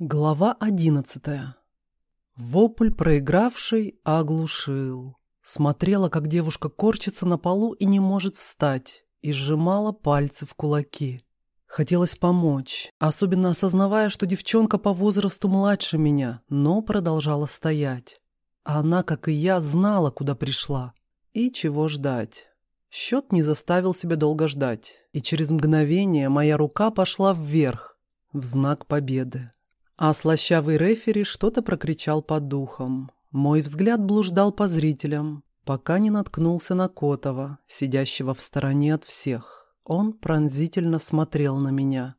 Глава одиннадцатая. Вопль проигравший оглушил. Смотрела, как девушка корчится на полу и не может встать, и сжимала пальцы в кулаки. Хотелось помочь, особенно осознавая, что девчонка по возрасту младше меня, но продолжала стоять. Она, как и я, знала, куда пришла. И чего ждать. Счет не заставил себя долго ждать, и через мгновение моя рука пошла вверх, в знак победы. А слащавый рефери что-то прокричал под духом. Мой взгляд блуждал по зрителям, пока не наткнулся на Котова, сидящего в стороне от всех. Он пронзительно смотрел на меня.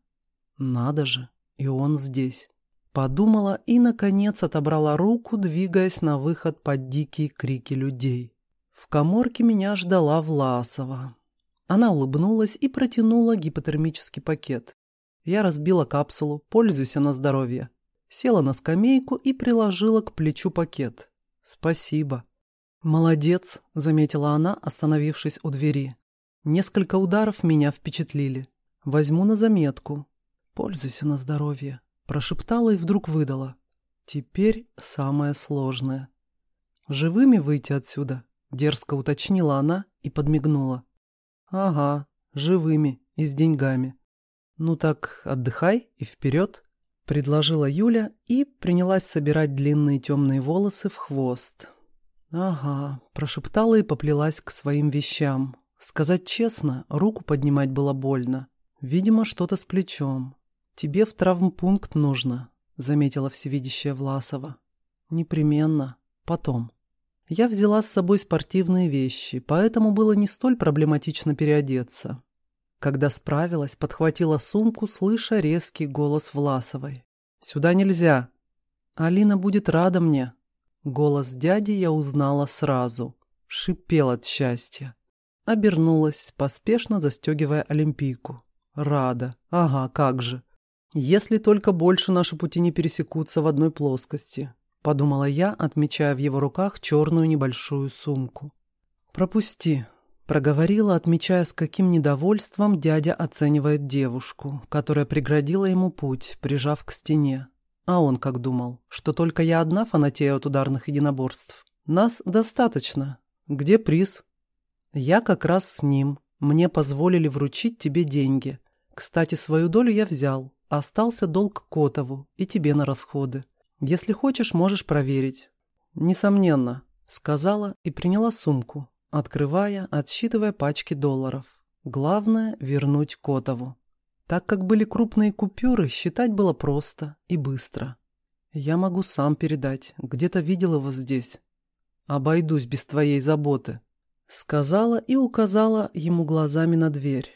Надо же, и он здесь. Подумала и, наконец, отобрала руку, двигаясь на выход под дикие крики людей. В коморке меня ждала Власова. Она улыбнулась и протянула гипотермический пакет. Я разбила капсулу, пользуйся на здоровье. Села на скамейку и приложила к плечу пакет. «Спасибо». «Молодец», — заметила она, остановившись у двери. «Несколько ударов меня впечатлили. Возьму на заметку. Пользуйся на здоровье», — прошептала и вдруг выдала. «Теперь самое сложное». «Живыми выйти отсюда?» — дерзко уточнила она и подмигнула. «Ага, живыми и с деньгами». «Ну так отдыхай и вперед», — предложила Юля и принялась собирать длинные темные волосы в хвост. «Ага», — прошептала и поплелась к своим вещам. Сказать честно, руку поднимать было больно. Видимо, что-то с плечом. «Тебе в травмпункт нужно», — заметила всевидящая Власова. «Непременно. Потом». Я взяла с собой спортивные вещи, поэтому было не столь проблематично переодеться. Когда справилась, подхватила сумку, слыша резкий голос Власовой. «Сюда нельзя!» «Алина будет рада мне!» Голос дяди я узнала сразу. Шипел от счастья. Обернулась, поспешно застегивая олимпийку. «Рада! Ага, как же!» «Если только больше наши пути не пересекутся в одной плоскости», — подумала я, отмечая в его руках черную небольшую сумку. «Пропусти», Проговорила, отмечая, с каким недовольством дядя оценивает девушку, которая преградила ему путь, прижав к стене. А он как думал, что только я одна фанатею от ударных единоборств. Нас достаточно. Где приз? Я как раз с ним. Мне позволили вручить тебе деньги. Кстати, свою долю я взял. Остался долг Котову и тебе на расходы. Если хочешь, можешь проверить. Несомненно, сказала и приняла сумку, открывая, отсчитывая пачки долларов. Главное – вернуть Котову. Так как были крупные купюры, считать было просто и быстро. Я могу сам передать, где-то видел его здесь. Обойдусь без твоей заботы. Сказала и указала ему глазами на дверь.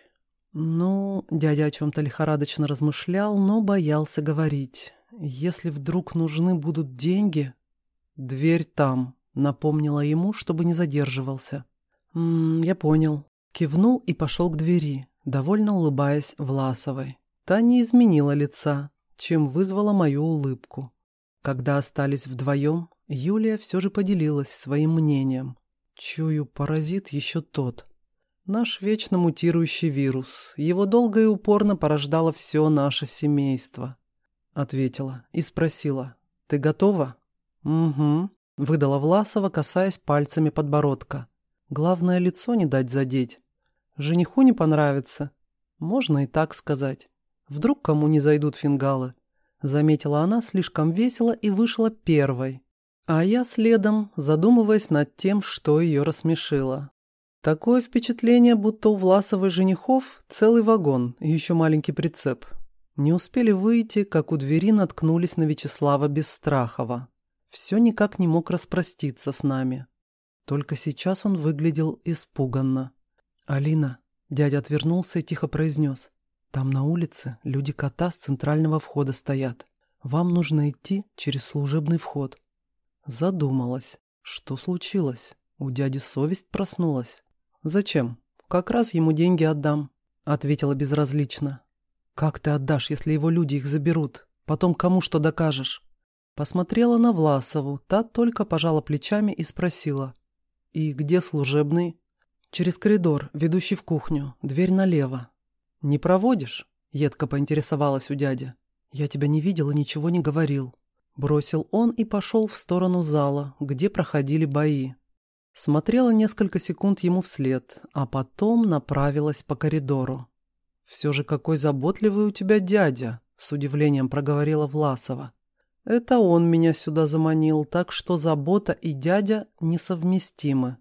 Ну, дядя о чем-то лихорадочно размышлял, но боялся говорить. Если вдруг нужны будут деньги... Дверь там, напомнила ему, чтобы не задерживался. «М -м, «Я понял». Кивнул и пошел к двери, довольно улыбаясь Власовой. Та не изменила лица, чем вызвала мою улыбку. Когда остались вдвоем, Юлия все же поделилась своим мнением. Чую, паразит еще тот. Наш вечно мутирующий вирус. Его долго и упорно порождало все наше семейство. Ответила и спросила. «Ты готова?» «Угу», — выдала Власова, касаясь пальцами подбородка. Главное, лицо не дать задеть. Жениху не понравится. Можно и так сказать. Вдруг кому не зайдут фингалы. Заметила она слишком весело и вышла первой. А я следом, задумываясь над тем, что ее рассмешило. Такое впечатление, будто у Власовой женихов целый вагон и еще маленький прицеп. Не успели выйти, как у двери наткнулись на Вячеслава Бесстрахова. Все никак не мог распроститься с нами. Только сейчас он выглядел испуганно. «Алина», — дядя отвернулся и тихо произнес, «там на улице люди кота с центрального входа стоят. Вам нужно идти через служебный вход». Задумалась. Что случилось? У дяди совесть проснулась. «Зачем? Как раз ему деньги отдам», — ответила безразлично. «Как ты отдашь, если его люди их заберут? Потом кому что докажешь?» Посмотрела на Власову, та только пожала плечами и спросила. «И где служебный?» «Через коридор, ведущий в кухню. Дверь налево». «Не проводишь?» — едко поинтересовалась у дяди. «Я тебя не видел и ничего не говорил», — бросил он и пошел в сторону зала, где проходили бои. Смотрела несколько секунд ему вслед, а потом направилась по коридору. «Все же какой заботливый у тебя дядя», — с удивлением проговорила Власова. «Это он меня сюда заманил, так что забота и дядя несовместимы».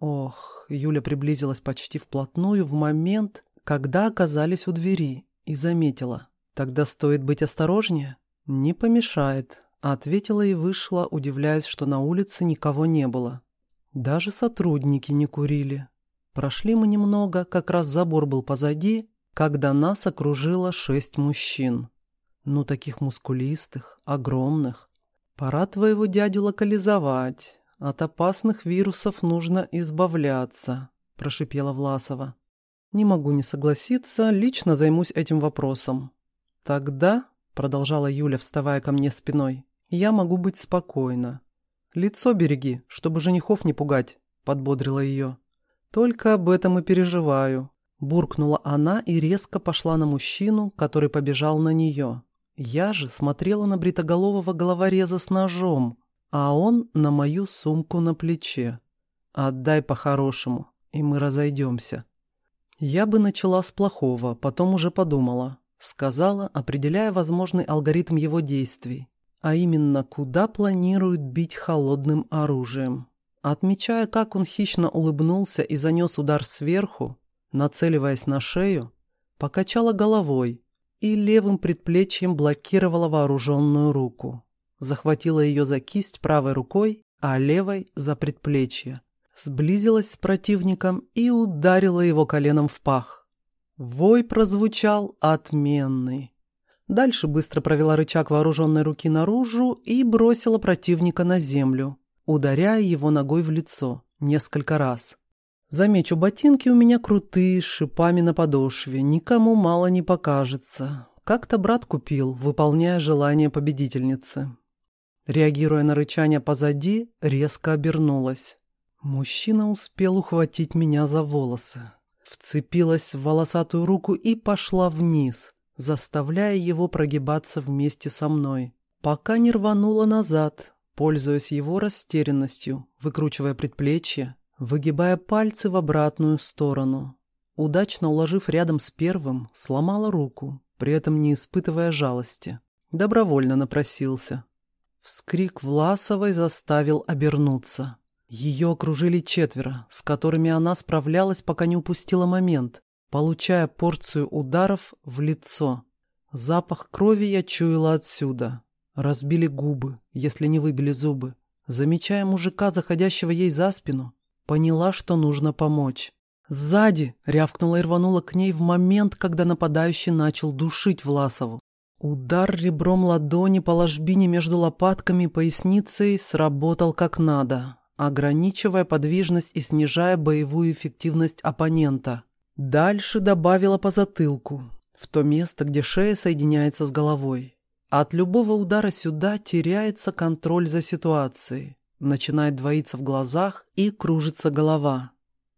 Ох, Юля приблизилась почти вплотную в момент, когда оказались у двери, и заметила. «Тогда стоит быть осторожнее?» «Не помешает», — ответила и вышла, удивляясь, что на улице никого не было. Даже сотрудники не курили. Прошли мы немного, как раз забор был позади, когда нас окружило шесть мужчин. Ну, таких мускулистых, огромных. Пора твоего дядю локализовать. От опасных вирусов нужно избавляться, прошипела Власова. Не могу не согласиться, лично займусь этим вопросом. Тогда, продолжала Юля, вставая ко мне спиной, я могу быть спокойна. Лицо береги, чтобы женихов не пугать, подбодрила ее. Только об этом и переживаю. Буркнула она и резко пошла на мужчину, который побежал на нее. Я же смотрела на бритоголового головореза с ножом, а он на мою сумку на плече. «Отдай по-хорошему, и мы разойдемся». Я бы начала с плохого, потом уже подумала. Сказала, определяя возможный алгоритм его действий. А именно, куда планирует бить холодным оружием. Отмечая, как он хищно улыбнулся и занес удар сверху, нацеливаясь на шею, покачала головой, и левым предплечьем блокировала вооруженную руку. Захватила ее за кисть правой рукой, а левой — за предплечье. Сблизилась с противником и ударила его коленом в пах. Вой прозвучал отменный. Дальше быстро провела рычаг вооруженной руки наружу и бросила противника на землю, ударяя его ногой в лицо несколько раз. Замечу, ботинки у меня крутые, с шипами на подошве, никому мало не покажется. Как-то брат купил, выполняя желание победительницы. Реагируя на рычание позади, резко обернулась. Мужчина успел ухватить меня за волосы. Вцепилась в волосатую руку и пошла вниз, заставляя его прогибаться вместе со мной. Пока не рванула назад, пользуясь его растерянностью, выкручивая предплечье, выгибая пальцы в обратную сторону. Удачно уложив рядом с первым, сломала руку, при этом не испытывая жалости. Добровольно напросился. Вскрик Власовой заставил обернуться. Ее окружили четверо, с которыми она справлялась, пока не упустила момент, получая порцию ударов в лицо. Запах крови я чуяла отсюда. Разбили губы, если не выбили зубы. Замечая мужика, заходящего ей за спину, Поняла, что нужно помочь. «Сзади!» — рявкнула и рванула к ней в момент, когда нападающий начал душить Власову. Удар ребром ладони по ложбине между лопатками и поясницей сработал как надо, ограничивая подвижность и снижая боевую эффективность оппонента. Дальше добавила по затылку, в то место, где шея соединяется с головой. От любого удара сюда теряется контроль за ситуацией. Начинает двоиться в глазах и кружится голова.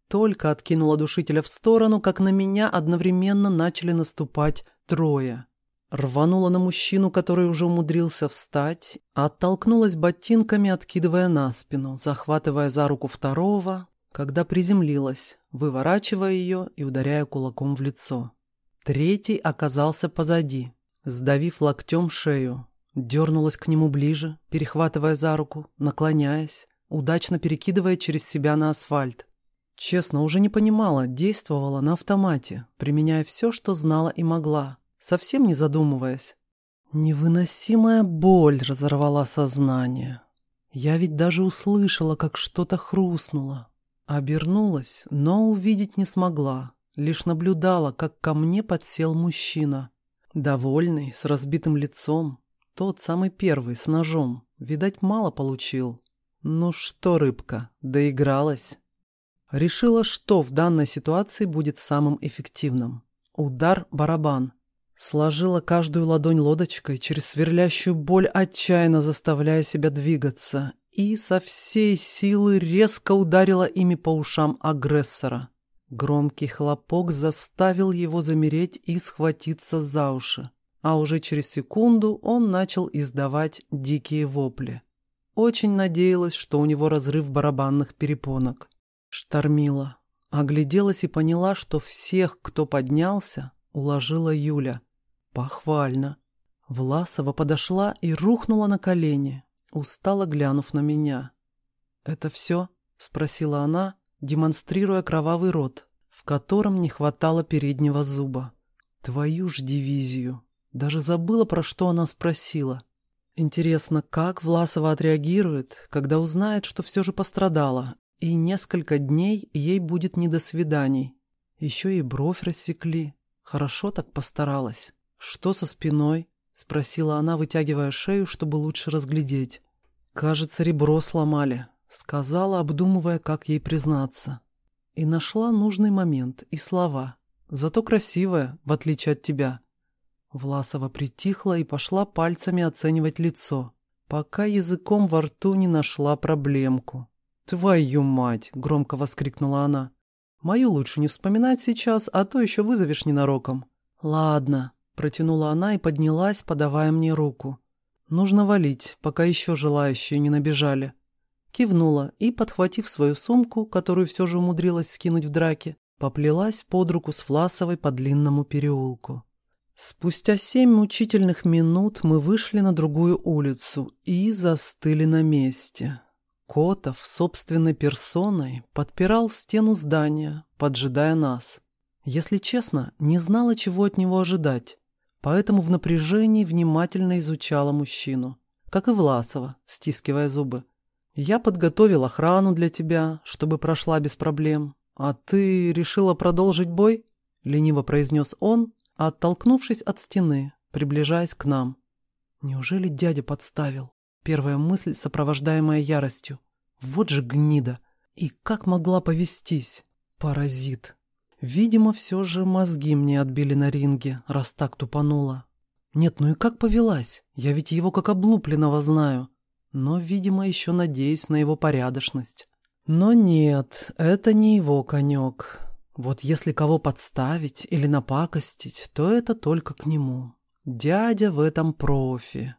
Только откинула душителя в сторону, как на меня одновременно начали наступать трое. Рванула на мужчину, который уже умудрился встать, оттолкнулась ботинками, откидывая на спину, захватывая за руку второго, когда приземлилась, выворачивая ее и ударяя кулаком в лицо. Третий оказался позади, сдавив локтем шею. Дернулась к нему ближе, перехватывая за руку, наклоняясь, удачно перекидывая через себя на асфальт. Честно, уже не понимала, действовала на автомате, применяя все, что знала и могла, совсем не задумываясь. Невыносимая боль разорвала сознание. Я ведь даже услышала, как что-то хрустнуло. Обернулась, но увидеть не смогла, лишь наблюдала, как ко мне подсел мужчина. Довольный, с разбитым лицом, тот самый первый, с ножом. Видать, мало получил. Ну что, рыбка, доигралась? Решила, что в данной ситуации будет самым эффективным. Удар-барабан. Сложила каждую ладонь лодочкой через сверлящую боль, отчаянно заставляя себя двигаться, и со всей силы резко ударила ими по ушам агрессора. Громкий хлопок заставил его замереть и схватиться за уши. А уже через секунду он начал издавать дикие вопли. Очень надеялась, что у него разрыв барабанных перепонок. Штормила. Огляделась и поняла, что всех, кто поднялся, уложила Юля. Похвально. Власова подошла и рухнула на колени, устало глянув на меня. «Это все?» — спросила она, демонстрируя кровавый рот, в котором не хватало переднего зуба. «Твою ж дивизию!» Даже забыла, про что она спросила. Интересно, как Власова отреагирует, когда узнает, что все же пострадала, и несколько дней ей будет не до свиданий. Еще и бровь рассекли. Хорошо так постаралась. «Что со спиной?» — спросила она, вытягивая шею, чтобы лучше разглядеть. «Кажется, ребро сломали», — сказала, обдумывая, как ей признаться. И нашла нужный момент и слова. Зато красивая, в отличие от тебя. Власова притихла и пошла пальцами оценивать лицо, пока языком во рту не нашла проблемку. «Твою мать!» — громко воскликнула она. «Мою лучше не вспоминать сейчас, а то еще вызовешь ненароком». «Ладно», — протянула она и поднялась, подавая мне руку. «Нужно валить, пока еще желающие не набежали». Кивнула и, подхватив свою сумку, которую все же умудрилась скинуть в драке, поплелась под руку с Власовой по длинному переулку. Спустя семь мучительных минут мы вышли на другую улицу и застыли на месте. Котов собственной персоной подпирал стену здания, поджидая нас. Если честно, не знала, чего от него ожидать, поэтому в напряжении внимательно изучала мужчину, как и Власова, стискивая зубы. «Я подготовил охрану для тебя, чтобы прошла без проблем. А ты решила продолжить бой?» — лениво произнес он, оттолкнувшись от стены, приближаясь к нам. Неужели дядя подставил? Первая мысль, сопровождаемая яростью. Вот же гнида! И как могла повестись? Паразит. Видимо, все же мозги мне отбили на ринге, раз так тупанула. Нет, ну и как повелась? Я ведь его как облупленного знаю. Но, видимо, еще надеюсь на его порядочность. Но нет, это не его конек. Вот если кого подставить или напакостить, то это только к нему. Дядя в этом профи.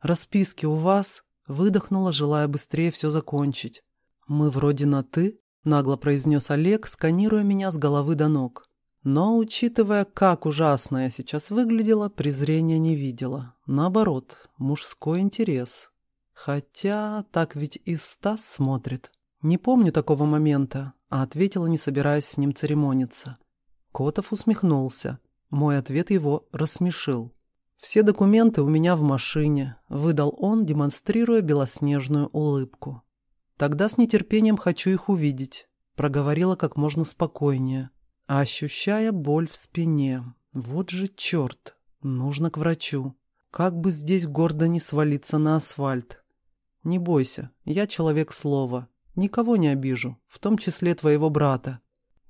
Расписки у вас? Выдохнула, желая быстрее все закончить. Мы вроде на «ты», нагло произнес Олег, сканируя меня с головы до ног. Но, учитывая, как ужасно я сейчас выглядела, презрения не видела. Наоборот, мужской интерес. Хотя так ведь и Стас смотрит. Не помню такого момента, а ответила, не собираясь с ним церемониться. Котов усмехнулся. Мой ответ его рассмешил. «Все документы у меня в машине», — выдал он, демонстрируя белоснежную улыбку. «Тогда с нетерпением хочу их увидеть», — проговорила как можно спокойнее, ощущая боль в спине. «Вот же черт! Нужно к врачу. Как бы здесь гордо не свалиться на асфальт. Не бойся, я человек слова. Никого не обижу, в том числе твоего брата».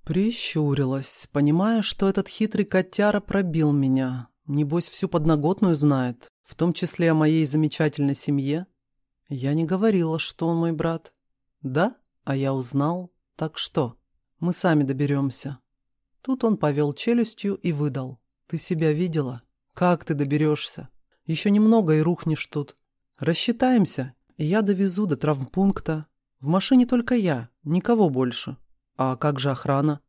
Прищурилась, понимая, что этот хитрый котяра пробил меня. Небось, всю подноготную знает, в том числе о моей замечательной семье. Я не говорила, что он мой брат. Да, а я узнал. Так что? Мы сами доберемся. Тут он повел челюстью и выдал. Ты себя видела? Как ты доберешься? Еще немного и рухнешь тут. Рассчитаемся, и я довезу до травмпункта, в машине только я, никого больше. А как же охрана?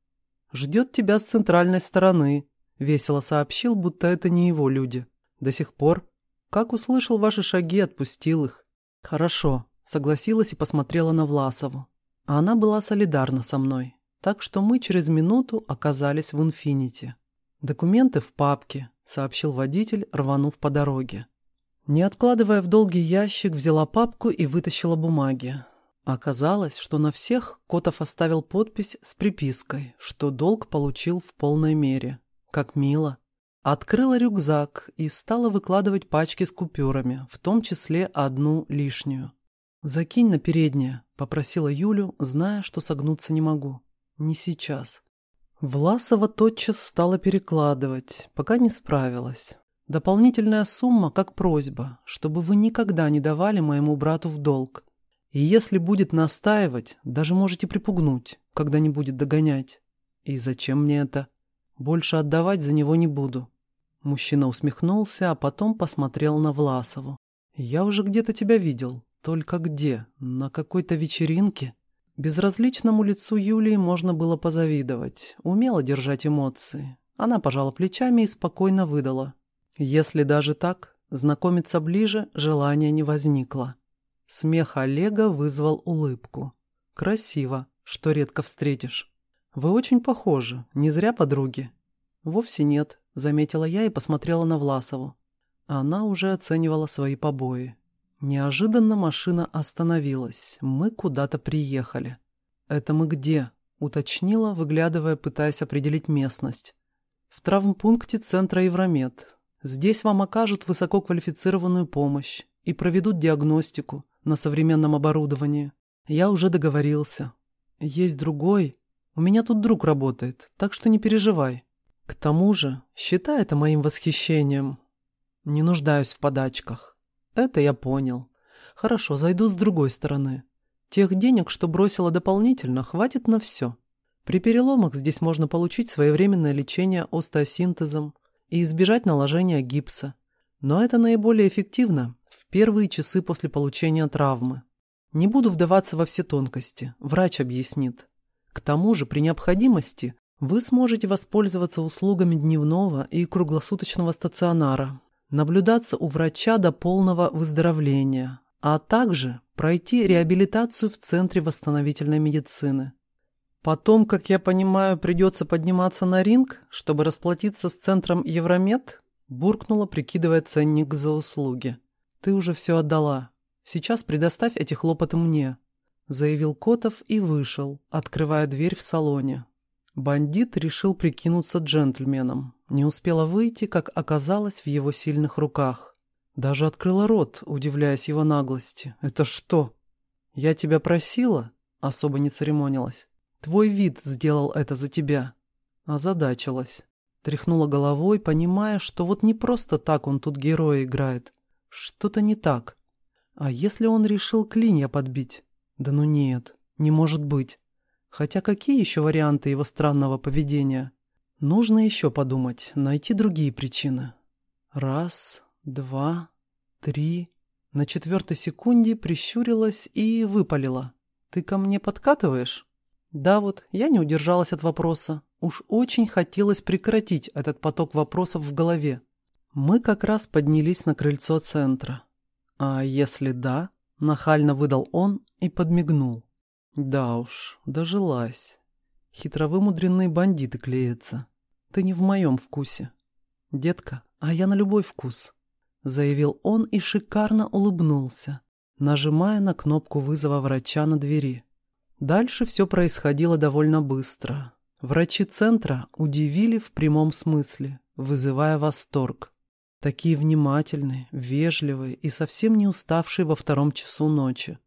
Ждет тебя с центральной стороны, весело сообщил, будто это не его люди. До сих пор. Как услышал ваши шаги, отпустил их. Хорошо, согласилась и посмотрела на Власову. А она была солидарна со мной. Так что мы через минуту оказались в «Инфинити». «Документы в папке», — сообщил водитель, рванув по дороге. Не откладывая в долгий ящик, взяла папку и вытащила бумаги. Оказалось, что на всех Котов оставил подпись с припиской, что долг получил в полной мере. Как мило. Открыла рюкзак и стала выкладывать пачки с купюрами, в том числе одну лишнюю. «Закинь на переднее», — попросила Юлю, зная, что согнуться не могу. «Не сейчас». Власова тотчас стала перекладывать, пока не справилась. Дополнительная сумма как просьба, чтобы вы никогда не давали моему брату в долг. И если будет настаивать, даже можете припугнуть, когда не будет догонять. И зачем мне это? Больше отдавать за него не буду. Мужчина усмехнулся, а потом посмотрел на Власову. «Я уже где-то тебя видел. Только где? На какой-то вечеринке?» Безразличному лицу Юлии можно было позавидовать. Умела держать эмоции. Она пожала плечами и спокойно выдала. Если даже так, знакомиться ближе желания не возникло. Смех Олега вызвал улыбку. «Красиво, что редко встретишь. Вы очень похожи, не зря подруги». «Вовсе нет», — заметила я и посмотрела на Власову. Она уже оценивала свои побои. Неожиданно машина остановилась. Мы куда-то приехали. «Это мы где?» — уточнила, выглядывая, пытаясь определить местность. «В травмпункте центра Евромед. Здесь вам окажут высококвалифицированную помощь и проведут диагностику на современном оборудовании. Я уже договорился. Есть другой. У меня тут друг работает, так что не переживай. К тому же, считай это моим восхищением. Не нуждаюсь в подачках. Это я понял. Хорошо, зайду с другой стороны. Тех денег, что бросила дополнительно, хватит на все. При переломах здесь можно получить своевременное лечение остеосинтезом и избежать наложения гипса. Но это наиболее эффективно в первые часы после получения травмы. Не буду вдаваться во все тонкости, врач объяснит. К тому же, при необходимости, вы сможете воспользоваться услугами дневного и круглосуточного стационара, наблюдаться у врача до полного выздоровления, а также пройти реабилитацию в Центре восстановительной медицины. Потом, как я понимаю, придется подниматься на ринг, чтобы расплатиться с Центром Евромед? Буркнула, прикидывая ценник за услуги. Ты уже все отдала. Сейчас предоставь эти хлопоты мне, заявил Котов и вышел, открывая дверь в салоне. Бандит решил прикинуться джентльменом. Не успела выйти, как оказалось в его сильных руках. Даже открыла рот, удивляясь его наглости. «Это что?» «Я тебя просила?» Особо не церемонилась. «Твой вид сделал это за тебя». Озадачилась. Тряхнула головой, понимая, что вот не просто так он тут героя играет. Что-то не так. А если он решил клинья подбить? Да ну нет, не может быть. Хотя какие еще варианты его странного поведения? Нужно еще подумать, найти другие причины. Раз, два, три. На четвертой секунде прищурилась и выпалила. «Ты ко мне подкатываешь?» Да вот, я не удержалась от вопроса. Уж очень хотелось прекратить этот поток вопросов в голове. Мы как раз поднялись на крыльцо центра. А если да, нахально выдал он и подмигнул. Да уж, дожилась. Хитровымудренные бандиты клеятся. Ты не в моем вкусе. Детка, а я на любой вкус. Заявил он и шикарно улыбнулся, нажимая на кнопку вызова врача на двери. Дальше все происходило довольно быстро. Врачи центра удивили в прямом смысле, вызывая восторг. Такие внимательные, вежливые и совсем не уставшие во втором часу ночи.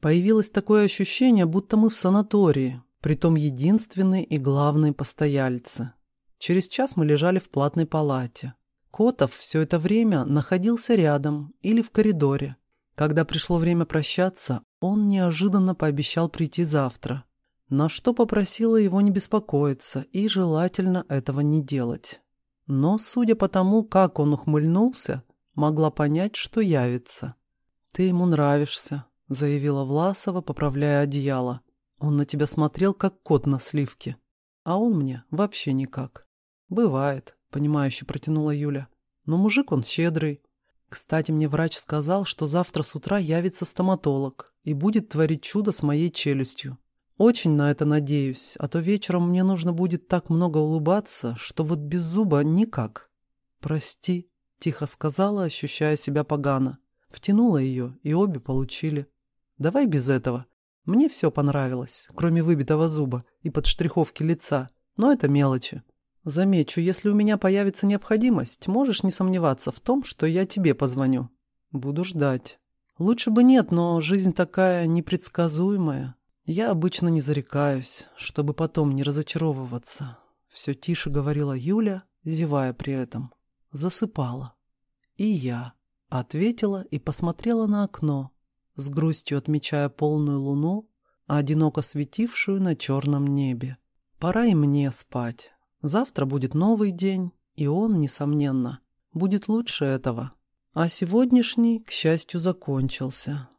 Появилось такое ощущение, будто мы в санатории, притом единственные и главные постояльцы. Через час мы лежали в платной палате. Котов все это время находился рядом или в коридоре. Когда пришло время прощаться, он неожиданно пообещал прийти завтра, на что попросила его не беспокоиться и желательно этого не делать. Но, судя по тому, как он ухмыльнулся, могла понять, что явится. «Ты ему нравишься», — заявила Власова, поправляя одеяло. «Он на тебя смотрел, как кот на сливке, а он мне вообще никак». «Бывает», — понимающе протянула Юля. «Но мужик он щедрый. Кстати, мне врач сказал, что завтра с утра явится стоматолог и будет творить чудо с моей челюстью. Очень на это надеюсь, а то вечером мне нужно будет так много улыбаться, что вот без зуба никак». «Прости», — тихо сказала, ощущая себя погано. Втянула ее, и обе получили. Давай без этого. Мне все понравилось, кроме выбитого зуба и подштриховки лица. Но это мелочи. Замечу, если у меня появится необходимость, можешь не сомневаться в том, что я тебе позвоню. Буду ждать. Лучше бы нет, но жизнь такая непредсказуемая. Я обычно не зарекаюсь, чтобы потом не разочаровываться. Все тише говорила Юля, зевая при этом. Засыпала. И я ответила и посмотрела на окно, с грустью отмечая полную луну, одиноко светившую на черном небе. Пора и мне спать. Завтра будет новый день, И он, несомненно, будет лучше этого. А сегодняшний, к счастью, закончился.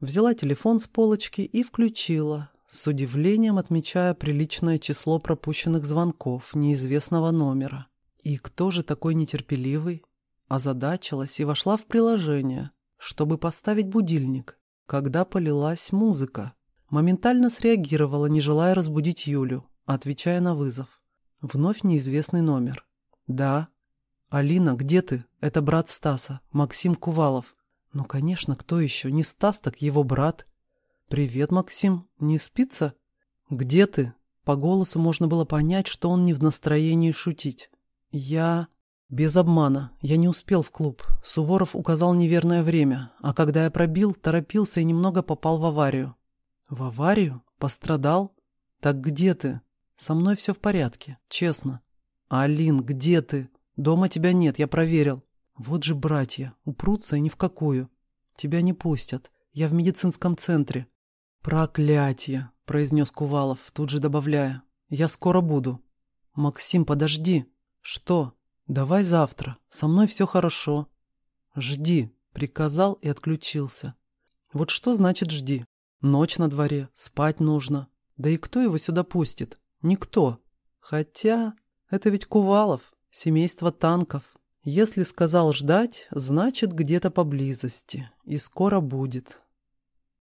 Взяла телефон с полочки и включила, с удивлением отмечая приличное число пропущенных звонков неизвестного номера. И кто же такой нетерпеливый? Озадачилась и вошла в приложение, чтобы поставить будильник, когда полилась музыка. Моментально среагировала, не желая разбудить Юлю, отвечая на вызов. Вновь неизвестный номер. «Да». «Алина, где ты? Это брат Стаса, Максим Кувалов». «Ну, конечно, кто еще? Не Стас, так его брат». «Привет, Максим. Не спится?» «Где ты?» По голосу можно было понять, что он не в настроении шутить. «Я...» «Без обмана. Я не успел в клуб. Суворов указал неверное время, а когда я пробил, торопился и немного попал в аварию». «В аварию? Пострадал? Так где ты?» «Со мной все в порядке, честно». «Алин, где ты? Дома тебя нет, я проверил». «Вот же братья, упрутся и ни в какую. Тебя не пустят. Я в медицинском центре». «Проклятье!» — произнес Кувалов, тут же добавляя. «Я скоро буду». «Максим, подожди». «Что? Давай завтра. Со мной все хорошо». «Жди», — приказал и отключился. «Вот что значит жди? Ночь на дворе, спать нужно. Да и кто его сюда пустит? Никто. Хотя это ведь Кувалов, семейство танков. Если сказал ждать, значит где-то поблизости. И скоро будет.